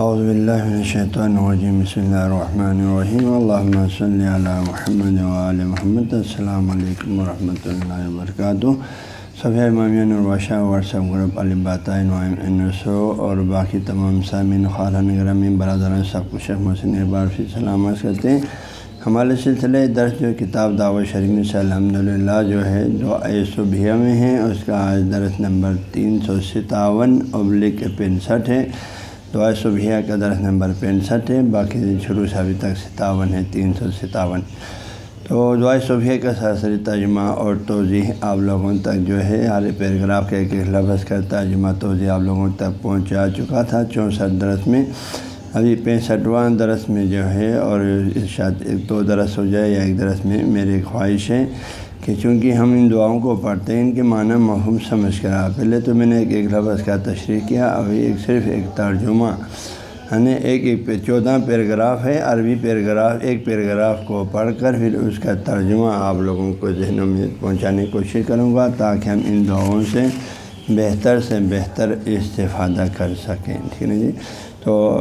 اعوذ باللہ من الشیطان الرجیم بسم اللہ الرحمن الرحیم اللہم صلی علی محمد وآل محمد. السلام علیکم ورحمۃ اللہ وبرکاتہ صفحہ مامین الباشہ واٹسپ گروپ علباتۂ سو اور باقی تمام سامعین خارن گرامی، برادران، سب کو شیخ محسن اقبال فی سلامت کرتے ہیں. ہمارے سلسلے درس جو کتاب دعوت شریف سے الحمد للہ جو ہے جو صبح میں ہے اس کا آج درس نمبر تین سو ستاون ابلک پینسٹھ ہے. دعا صبح کا درس نمبر پینسٹھ ہے، باقی شروع سے ابھی تک ستاون ہے، تین سو ستاون۔ تو دعا صبح کا سرسری ترجمہ اور توضیح آپ لوگوں تک جو ہے، ہر پیراگراف کا ایک ایک لفظ کا ترجمہ توضیح آپ لوگوں تک پہنچا چکا تھا چونسٹھ درس میں۔ ابھی پینسٹھواں درس میں جو ہے اور شاید ایک دو درس ہو جائے یا ایک درس میں میری خواہش ہے۔ کہ چونکہ ہم ان دعاؤں کو پڑھتے ہیں، ان کے معنی مفہوم سمجھ کر آ۔ پہلے تو میں نے ایک ایک لفظ کا تشریح کیا، ابھی ایک صرف ایک ترجمہ۔ یعنی ایک ایک چودہ پیراگراف ہے، عربی پیراگراف، ایک پیراگراف کو پڑھ کر پھر اس کا ترجمہ آپ لوگوں کو ذہنوں میں پہنچانے کی کوشش کروں گا تاکہ ہم ان دعاؤں سے بہتر سے بہتر استفادہ کر سکیں۔ ٹھیک ہے جی؟ تو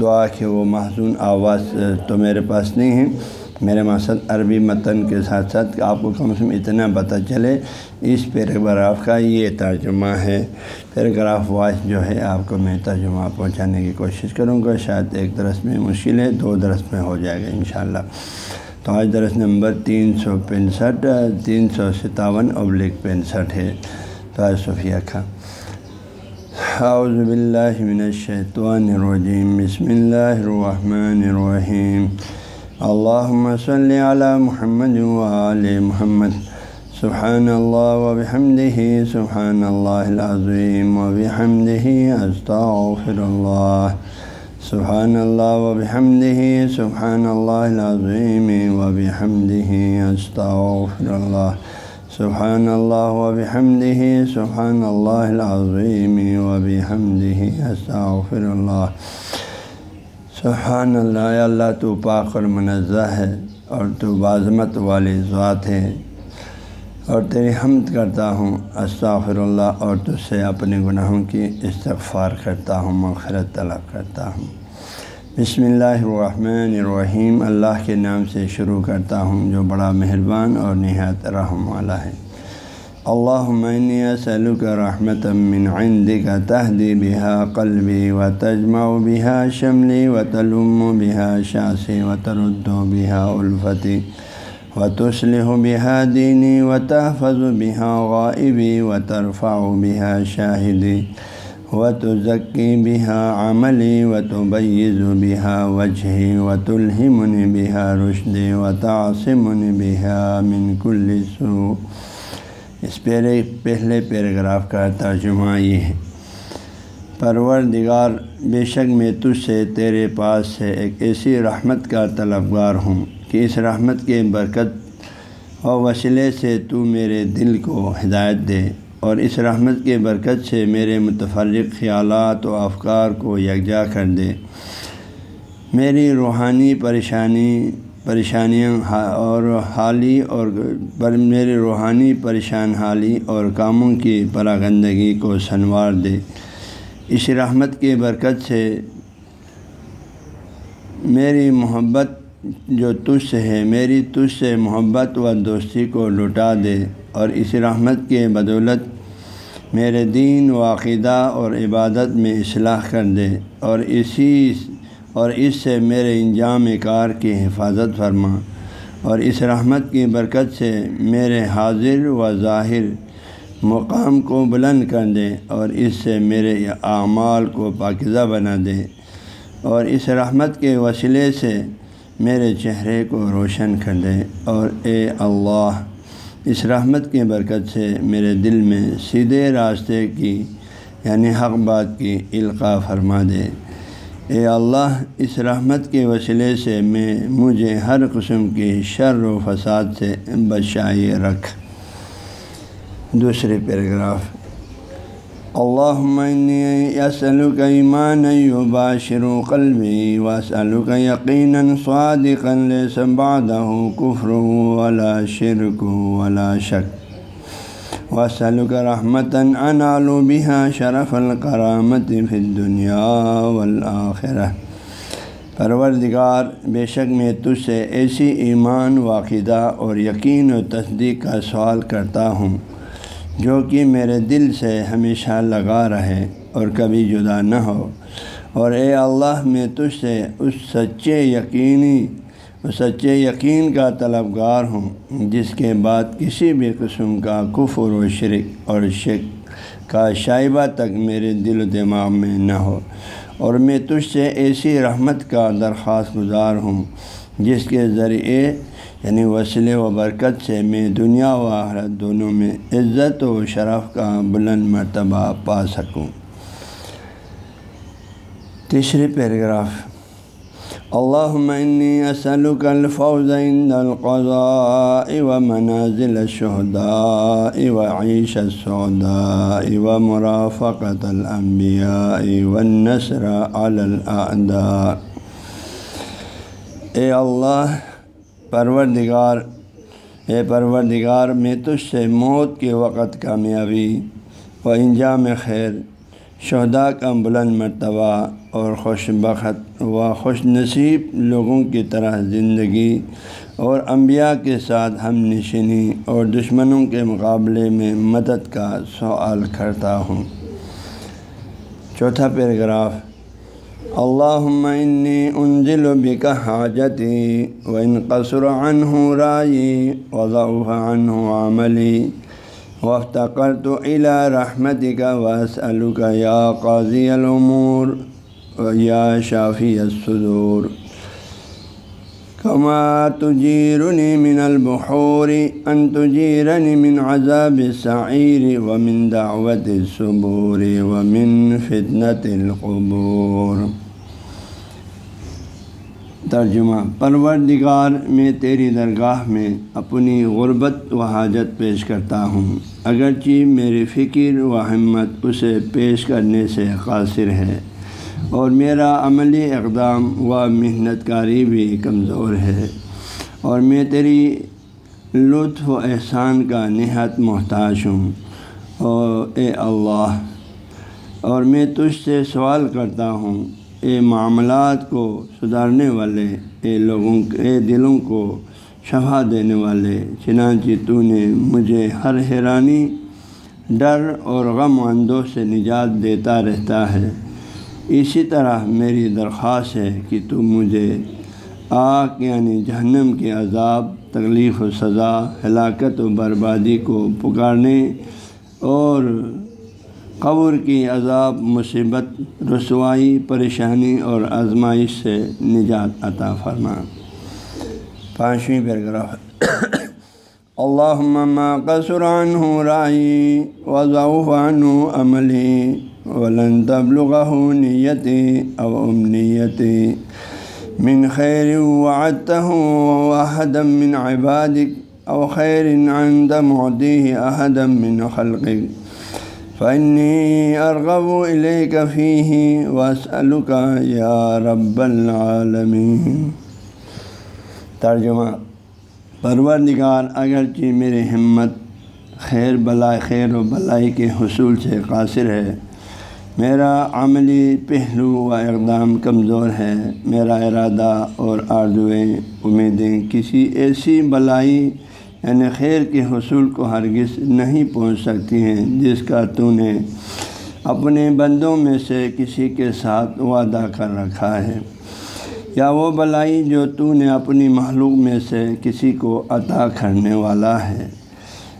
دعا کی وہ محسون آواز تو میرے پاس نہیں ہے۔ میرے مقصد عربی متن کے ساتھ ساتھ آپ کو کم سے کم اتنا پتہ چلے اس پیراگراف کا یہ ترجمہ ہے۔ پیراگراف وائز جو ہے، آپ کو میں ترجمہ پہنچانے کی کوشش کروں گا۔ شاید ایک درس میں مشکل ہے، دو درس میں ہو جائے گا انشاءاللہ۔ تو آج درس نمبر تین سو پینسٹھ، تین سو ستاون ابلک پینسٹھ ہے۔ تو آج صوفیہ کا۔ اعوذ باللہ من الشیطان الرجیم۔ بسم اللہ الرحمن الرحیم۔ اللہم صلی علی محمد وآل محمد. سبحان اللہ وبحمدہ سبحان اللہ العظیم وبحمدہ استغفر اللہ سبحان اللہ وبحمدہ سبحان اللہ العظیم وبحمدہ استغفر اللہ سبحان اللہ وبحمدہ سبحان اللہ العظیم وبحمدہ استغفر اللہ سبحان اللہ اللہ تو پاک اور منزہ ہے اور تو بازمت والی ذات ہے اور تیری حمد کرتا ہوں استغفر اللہ اور تجھ سے اپنے گناہوں کی استغفار کرتا ہوں، مغفرت طلب کرتا ہوں۔ بسم اللہ الرحمن الرحیم، اللہ کے نام سے شروع کرتا ہوں، جو بڑا مہربان اور نہایت رحم والا ہے۔ اللہ معنی سلو کا رحمت من عندك تهدي بها قلبي وتجمع بها شملي وتلم بها شاسي وترد بها ألفتي وتصلح بها ديني وتحفظ بها غائبي وترفع بها شاهدي وتزكي بها عملي وتبيز بها وجهي وتلهمني بها رشدي وتعصمني بها من كل سوء اس پہلے پہلے پیراگراف کا ترجمہ یہ ہے۔ پرور دگار بے شک میں تجھ سے تیرے پاس سے ایک ایسی رحمت کا طلبگار ہوں کہ اس رحمت کے برکت اور وسیلے سے تو میرے دل کو ہدایت دے اور اس رحمت کے برکت سے میرے متفرق خیالات و افکار کو یکجا کر دے۔ میری روحانی پریشانی پریشانیاں اور حالی اور میرے روحانی پریشان حالی اور کاموں کی پراگندگی کو سنوار دے۔ اس رحمت کی برکت سے میری محبت جو تجھ سے ہے، میری تجھ سے محبت و دوستی کو لٹا دے۔ اور اس رحمت کے بدولت میرے دین و عقیدہ اور عبادت میں اصلاح کر دے۔ اور اسی اور اس سے میرے انجام کار کی حفاظت فرما اور اس رحمت کی برکت سے میرے حاضر و ظاہر مقام کو بلند کر دے اور اس سے میرے اعمال کو پاکزہ بنا دے اور اس رحمت کے وسیلے سے میرے چہرے کو روشن کر دے اور اے اللہ، اس رحمت کی برکت سے میرے دل میں سیدھے راستے کی یعنی حق بات کی القاع فرما دے۔ اے اللہ، اس رحمت کے وسیلے سے میں، مجھے ہر قسم کی شر و فساد سے بچائے رکھ۔ دوسرے پیراگراف۔ اللہ یسلو کا ایمان باشر و قلبی وسلو کا یقیناً سواد قل سباد کفر ولا شرک ولا شک۔ وسلک رحمتاً انالو بحا شرف الکرامت فی دنیا والآخرہ پروردگار، بے شک میں تجھ سے ایسی ایمان واقعہ اور یقین و تصدیق کا سوال کرتا ہوں، جو کہ میرے دل سے ہمیشہ لگا رہے اور کبھی جدا نہ ہو۔ اور اے اللہ، میں تجھ سے اس سچے یقینی سچے یقین کا طلبگار ہوں، جس کے بعد کسی بھی قسم کا کفر و شرک اور شک کا شائبہ تک میرے دل و دماغ میں نہ ہو۔ اور میں تجھ سے ایسی رحمت کا درخواست گزار ہوں، جس کے ذریعے یعنی وسیلے و برکت سے میں دنیا و آخرت دونوں میں عزت و شرف کا بلند مرتبہ پا سکوں۔ تیسری پیراگراف اللہ انی اسلک الفوز عند القضاء و منازل الشہداء و عیش السعداء و مرافقت الانبیاء والنصر علی الاعداء اے اللہ، پروردگار، اے پروردگار، میں تجھ سے موت کے وقت کامیابی، و انجام خیر شہدا کا بلند مرتبہ اور خوش بخت و خوش نصیب لوگوں کی طرح زندگی اور انبیاء کے ساتھ ہم نشینی اور دشمنوں کے مقابلے میں مدد کا سوال کرتا ہوں۔ چوتھا پیراگراف اللہ انی انزل بک حاجتی و ان قصر عنہ رائی وضعف عنہ عملی۔ وفتقرت الى رحمتك واسألك يا قاضي الأمور ويا شافي الصدور كما تجيرني من البحور أن تجيرني من عذاب السعير ومن دعوة الصبور ومن فتنة القبور ترجمہ، پروردگار میں تیری درگاہ میں اپنی غربت و حاجت پیش کرتا ہوں۔ اگرچہ میری فکر و ہمت اسے پیش کرنے سے قاصر ہے اور میرا عملی اقدام و محنت کاری بھی کمزور ہے اور میں تیری لطف و احسان کا نہایت محتاج ہوں۔ اور اے اللہ، اور میں تجھ سے سوال کرتا ہوں اے معاملات کو سدھارنے والے، اے لوگوں، اے دلوں کو شفا دینے والے، چنانچہ تو نے مجھے ہر حیرانی، ڈر اور غم اندوں سے نجات دیتا رہتا ہے۔ اسی طرح میری درخواست ہے کہ تو مجھے آگ یعنی جہنم کے عذاب، تکلیف و سزا، ہلاکت و بربادی کو پکارنے اور قبر کی عذاب، مصیبت، رسوائی، پریشانی اور آزمائش سے نجات عطا فرما۔ پانچویں پیراگراف۔ اللہ ما قصر رائی وضعف عنہ عملی ولن تبلغه نیتی او امنیتی۔ من خیر وعدته وحدا من عبادك او خیر عند معديه احدا من خلقك فنی ارغب الفی وسلکا یا رب العالمین ترجمہ پروردگار، اگرچہ میری ہمت خیر بلا خیر و بلائی کے حصول سے قاصر ہے، میرا عملی پہلو و اقدام کمزور ہے، میرا ارادہ اور آردویں امیدیں کسی ایسی بلائی یعنی خیر کے حصول کو ہرگز نہیں پہنچ سکتی ہیں، جس کا تو نے اپنے بندوں میں سے کسی کے ساتھ وعدہ کر رکھا ہے۔ یا وہ بلائی جو تو نے اپنی محلوق میں سے کسی کو عطا کرنے والا ہے۔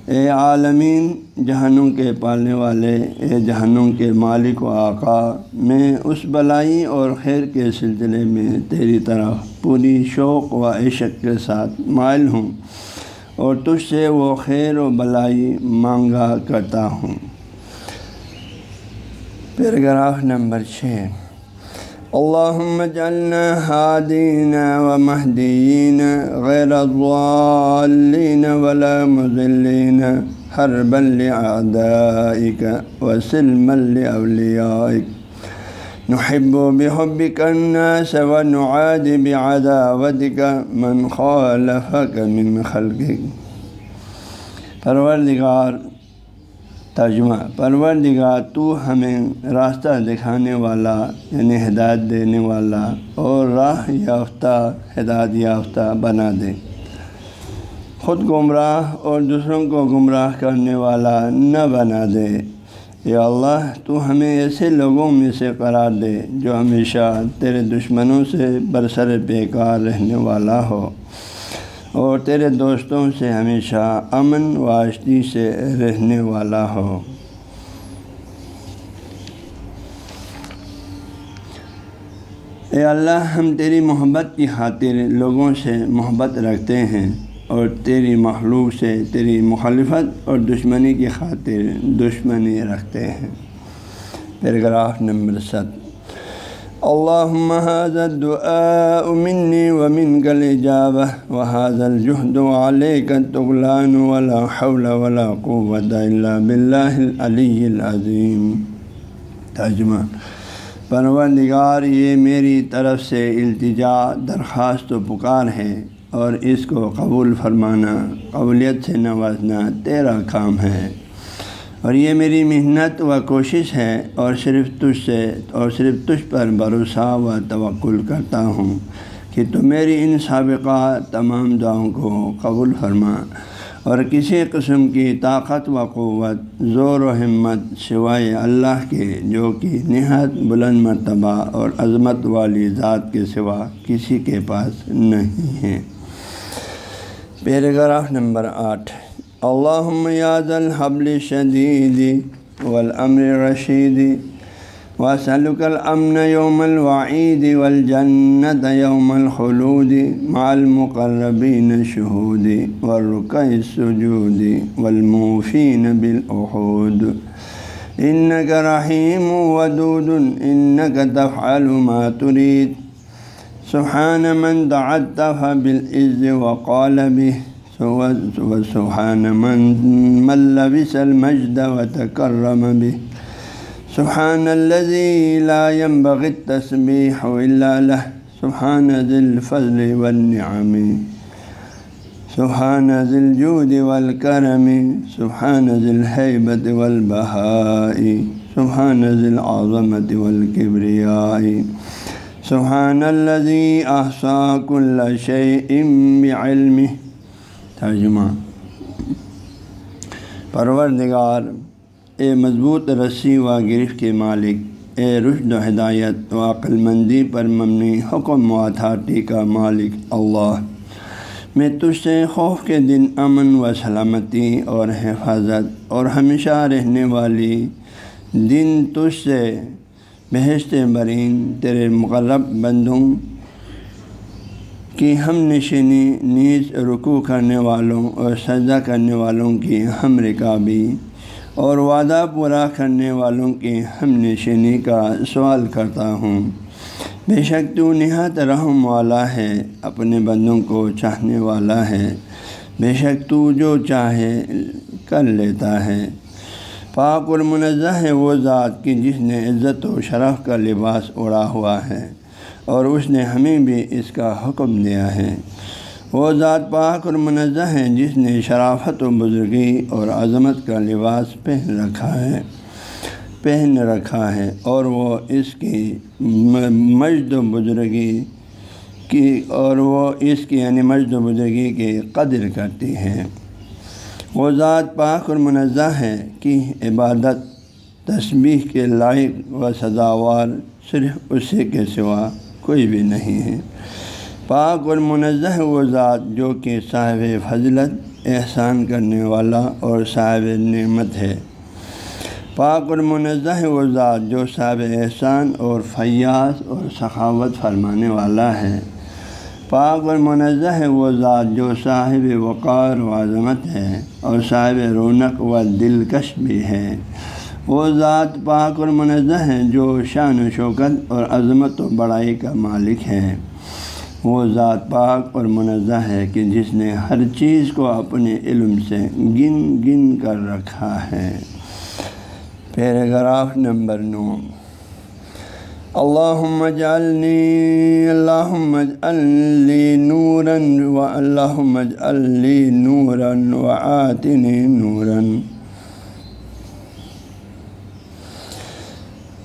اے عالمین جہنوں کے پالنے والے، اے جہنوں کے مالک و آقا، میں اس بلائی اور خیر کے سلسلے میں تیری طرف پوری شوق و عشق کے ساتھ مائل ہوں۔ اور تجھ سے وہ خیر و بلائی مانگا کرتا ہوں۔ پیراگراف نمبر چھ۔ اللہ جلنا حادین و مہدین غیر ولا مضلین ہر بل آدائک و سلم اولیائک نحب بحبك الناس ونعاد بعداوتك من خالفك من خلقك. پروردگار، ترجمہ، پروردگار، تو ہمیں راستہ دکھانے والا یعنی ہدایت دینے والا اور راہ یافتہ، ہدایت یافتہ بنا دے۔ خود گمراہ اور دوسروں کو گمراہ کرنے والا نہ بنا دے۔ یا اللہ، تو ہمیں ایسے لوگوں میں سے قرار دے جو ہمیشہ تیرے دشمنوں سے برسر بیکار رہنے والا ہو۔ اور تیرے دوستوں سے ہمیشہ امن واشتی سے رہنے والا ہو۔ اے اللہ، ہم تیری محبت کی خاطر لوگوں سے محبت رکھتے ہیں۔ اور تیری مخلوق سے تیری مخالفت اور دشمنی کی خاطر دشمنی رکھتے ہیں۔ پیراگراف نمبر ست اللهم هذا الدعاء مني ومنك الإجابة وهذا الجهد عليك التغلان ولا حول ولا قوة إلا بالله العلي العظيم ترجمہ۔ پروردگار، یہ میری طرف سے التجا، درخواست و پکار ہے۔ اور اس کو قبول فرمانا، قبولیت سے نوازنا تیرا کام ہے۔ اور یہ میری محنت و کوشش ہے اور صرف تجھ سے، اور صرف تجھ پر بھروسہ و توقل کرتا ہوں کہ تو میری ان سابقہ تمام دعاؤں کو قبول فرما۔ اور کسی قسم کی طاقت و قوت، زور و ہمت سوائے اللہ کے، جو کہ نہایت بلند مرتبہ اور عظمت والی ذات کے سوا کسی کے پاس نہیں ہے۔ پیراگراف نمبر آٹھ۔ اللهم يا ذا الحبل الشديد والأمر الرشيد وأسألك الأمن يوم الوعيد والجنة يوم الخلود مع المقربين الشهود والركع السجود والموفين بالأحود إنك رحيم ودود إنك تفعل ما تريد سبحان من دعت فبالعز وقال به وسبحان من من لبس المجد وتكرم به. سبحان الذي لا ينبغي التسبيح إلا له. سبحان ذي الفضل والنعم. سبحان ذي الجود والكرم. سبحان ذي الهيبة والبهاء. سبحان ذي العظمة والكبرياء. سبحان الذي أحصى كل شيء بعلمه. ترجمہ. پروردگار، اے مضبوط رسی و گرفت کے مالک، اے رشد و ہدایت و عقل مندی پر مبنی حکم و اتھارٹی کا مالک اللہ۔ میں تجھ سے خوف کے دن امن و سلامتی اور حفاظت اور ہمیشہ رہنے والی دن تجھ سے بہشت برین تیرے مقرب بندوں کی ہم نشینی نیز رکو کرنے والوں اور سجدہ کرنے والوں کی ہم رکابی اور وعدہ پورا کرنے والوں کی ہم نشینی کا سوال کرتا ہوں۔ بے شک تو نہایت رحم والا ہے، اپنے بندوں کو چاہنے والا ہے۔ بے شک تو جو چاہے کر لیتا ہے۔ پاک المنزہ ہے وہ ذات کی جس نے عزت و شرف کا لباس اڑا ہوا ہے اور اس نے ہمیں بھی اس کا حکم دیا ہے۔ وہ ذات پاک اور منظہ ہے جس نے شرافت و بزرگی اور عظمت کا لباس پہن رکھا ہے، پہن رکھا ہے اور وہ اس کی مجد و بزرگی کی اور وہ اس کی یعنی مجد و بزرگی کی قدر کرتی ہے۔ وہ ذات پاک اور منظہ ہے کہ عبادت تسبیح کے لائق و سزاوار صرف اسی کے سوا کوئی بھی نہیں ہے۔ پاک اور منظہ وہ ذات جو کہ صاحب فضلت، احسان کرنے والا اور صاحب نعمت ہے۔ پاک اور منظہ وہ ذات جو صاحب احسان اور فیاض اور سخاوت فرمانے والا ہے۔ پاک اور منظہ ہے وہ ذات جو صاحب وقار و عظمت ہے اور صاحب رونق و دلکش بھی ہے۔ وہ ذات پاک اور منظہ ہیں جو شان و شوکت اور عظمت و بڑائی کا مالک ہے۔ وہ ذات پاک اور منظہ ہے کہ جس نے ہر چیز کو اپنے علم سے گن گن کر رکھا ہے۔ پیراگراف نمبر نو۔ اللہ مجالنی اللہ مجلی نوراً و اللہ مجلی نوراً و آتنی نوراً.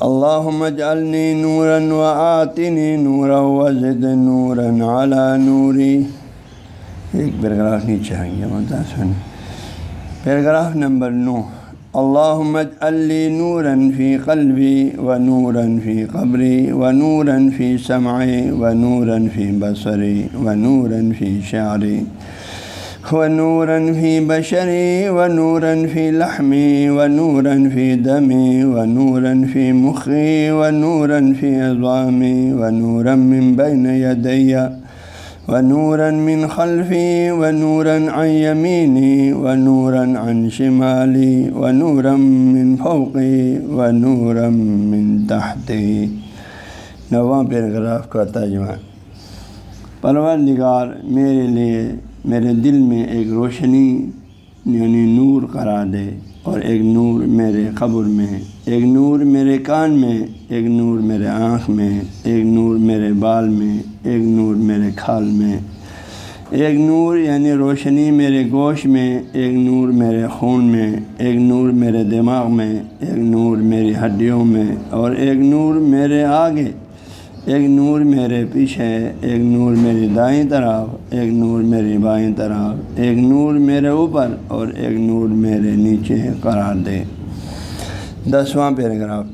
اللهم اجعلني نورا وآتني نورا وزد نورا على نوري ایک پیراگراف نیچے آ گیا متاثر پیراگراف نمبر نو. اللهم اجعل لي نورا في قلبي ونورا في قبري ونورا في سمعي ونورا في بصري ونورا في شعري ونورا في بشري ونورا في لحمي ونورا في دمي ونورا في مخي ونورا في عظامي ونورا من بين يدي ونورا من خلفي ونورا عن يميني ونورا عن شمالي ونورا من فوقي ونورا من تحتي۔ نواں پیراگراف کا ترجمہ پروردگار میرے لیے میرے دل میں ایک روشنی یعنی نور قرار دے اور ایک نور میرے قبر میں ایک نور میرے کان میں ایک نور میرے آنکھ میں ایک نور میرے بال میں ایک نور میرے کھال میں ایک نور یعنی روشنی میرے گوشت میں ایک نور میرے خون میں ایک نور میرے دماغ میں ایک نور میری ہڈیوں میں اور ایک نور میرے آگے ایک نور میرے پیچھے ایک نور میری دائیں طرف ایک نور میری بائیں طرف ایک نور میرے اوپر اور ایک نور میرے نیچے قرار دے دسواں پیراگراف۔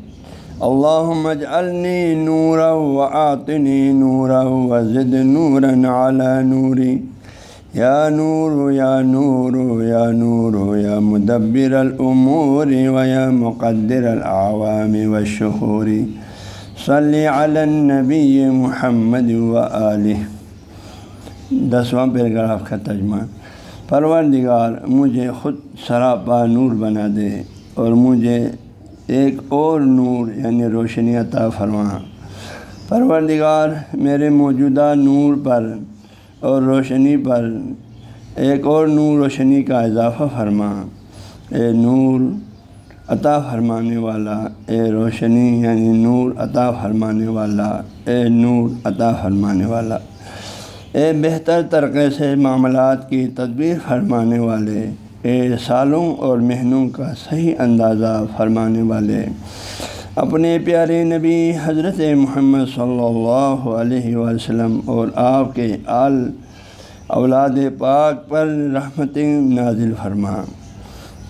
اللہم اجعلنی نورا و آتنی نورا و زد نورا علی نوری۔ یا نور یا نور یا نور، یا مدبر الامور و یا مقدر العوام والشہوری صلی علی النبی محمد و علیہ دسواں پیراگراف کا ترجمہ۔ پروردگار مجھے خود سراپا نور بنا دے اور مجھے ایک اور نور یعنی روشنی عطا فرما۔ پروردگار میرے موجودہ نور پر اور روشنی پر ایک اور نور روشنی کا اضافہ فرما۔ اے نور عطا فرمانے والا، اے روشنی یعنی نور عطا فرمانے والا، اے نور عطا فرمانے والا۔ اے بہتر طریقے سے معاملات کی تدبیر فرمانے والے سالوں اور مہینوں کا صحیح اندازہ فرمانے والے۔ اپنے پیارے نبی حضرت محمد صلی اللہ علیہ وسلم اور آپ کے آل اولاد پاک پر رحمت نازل فرما۔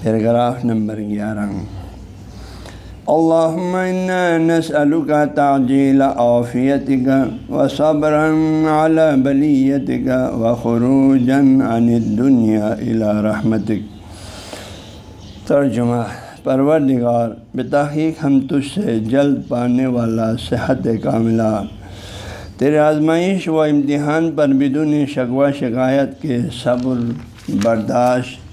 پیراگراف نمبر گیارہ۔ اللہم انا نسألک تعجیل عافیتک و صبرا علی بلیتک و خروجا عن الدنیا الى رحمتک ترجمہ پروردگار بتحقیق ہم تجھ سے جلد پانے والا صحت کاملہ تیرے آزمائش و امتحان پر بدون شکوہ شکایت کے صبر برداشت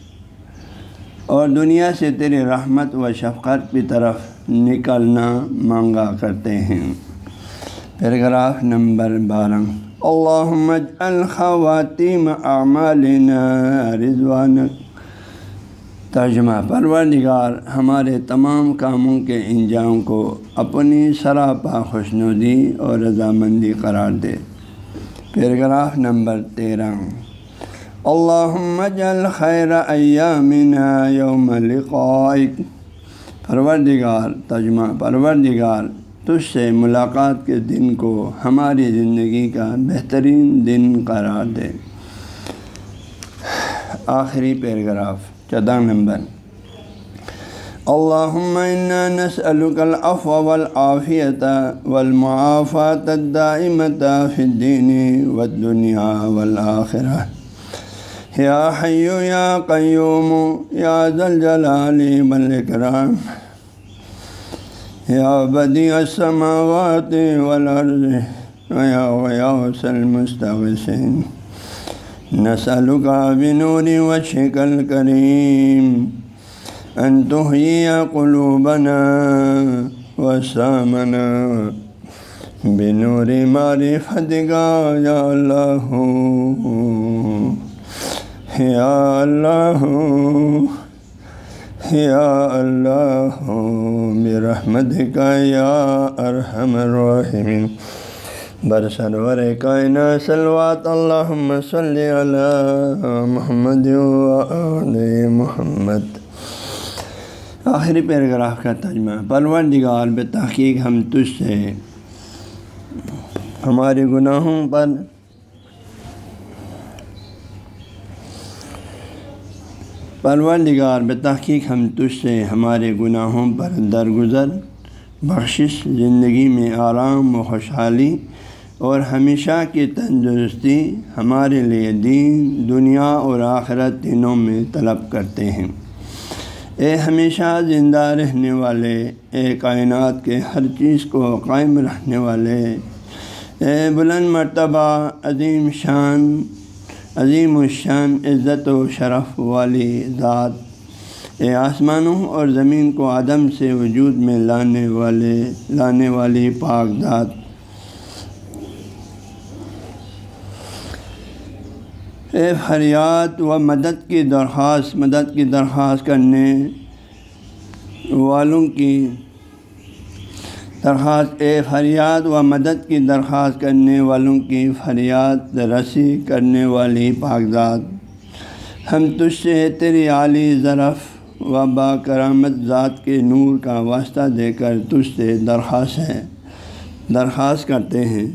اور دنیا سے تیری رحمت و شفقت کی طرف نکلنا مانگا کرتے ہیں۔ پیراگراف نمبر بارہ۔ اللہم اجعل خواتیم اعمالنا رضوان۔ ترجمہ پروردگار، ہمارے تمام کاموں کے انجام کو اپنی سراپا خوشنودی اور رضامندی قرار دے۔ پیراگراف نمبر تیرہ۔ اللہم جل خیر ایامنا یوم لقائک۔ پروردگار تجمہ پروردگار، تجھ سے ملاقات کے دن کو ہماری زندگی کا بہترین دن قرار دے۔ آخری پیراگراف، چودہ نمبر۔ اللہم انا نسألک العفو والعافیت والمعافات الدائمت فی الدین والدنیا والآخرہ۔ یا حیو یا قیوم، یا ذل جلالی والاکرام یا بدیع السماوات والارض یا غیاس المستغسین نسألك بنور وجهك الكريم أن تحيي قلوبنا وسامنا بنور معرفتك يا الله. يا الله. يا الله برحمتك يا أرحم الراحمين بر سرور کائنا سلوات اللہم صلی علی محمد و محمد. آخری پیراگراف کا ترجمہ. پرور دگار بے تحقیق ہم تجھ سے ہمارے گناہوں پر پرور دگار بے تحقیق ہم تجھ سے ہمارے گناہوں پر درگزر، بخشش، زندگی میں آرام و خوشحالی اور ہمیشہ کی تندرستی ہمارے لیے دین، دنیا اور آخرت تینوں میں طلب کرتے ہیں۔ اے ہمیشہ زندہ رہنے والے، اے کائنات کے ہر چیز کو قائم رکھنے والے، اے بلند مرتبہ، عظیم شان عظیم الشان، عزت و شرف والی ذات۔ اے آسمانوں اور زمین کو عدم سے وجود میں لانے والے، لانے والی پاک ذات۔ اے فریاد و مدد کی درخواست، مدد کی درخواست کرنے والوں کی درخواست، اے فریاد و مدد کی درخواست کرنے والوں کی فریاد، رسی کرنے والی کاغذات ہم تجھ سے تیری عالی ظرف و با کرامت ذات کے نور کا واسطہ دے کر تجھ سے درخواست ہے، درخواست کرتے ہیں۔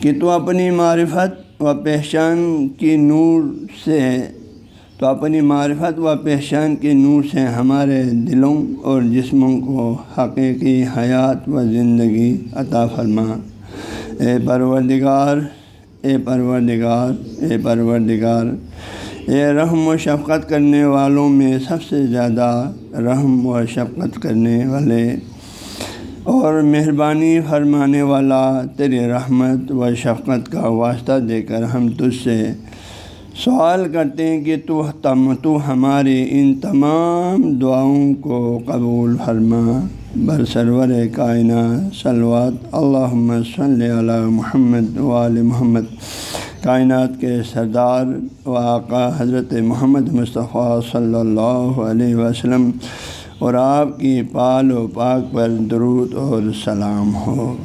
کہ تو اپنی معرفت و پہچان کی نور سے تو اپنی معرفت و پہچان کے نور سے ہمارے دلوں اور جسموں کو حقیقی حیات و زندگی عطا فرما۔ اے پروردگار اے پروردگار اے پروردگار، اے رحم و شفقت کرنے والوں میں سب سے زیادہ رحم و شفقت کرنے والے اور مہربانی فرمانے والا تیرے رحمت و شفقت کا واسطہ دے کر ہم تجھ سے سوال کرتے ہیں کہ تو تم تو ہمارے ان تمام دعاؤں کو قبول فرما۔ بر سرور کائنہ سلوات اللہ صلی علی محمد وال محمد۔ کائنات کے سردار و آقا حضرت محمد مصطفیٰ صلی اللہ علیہ وسلم۔ اور آپ کی پال و پاک پر درود اور سلام ہو۔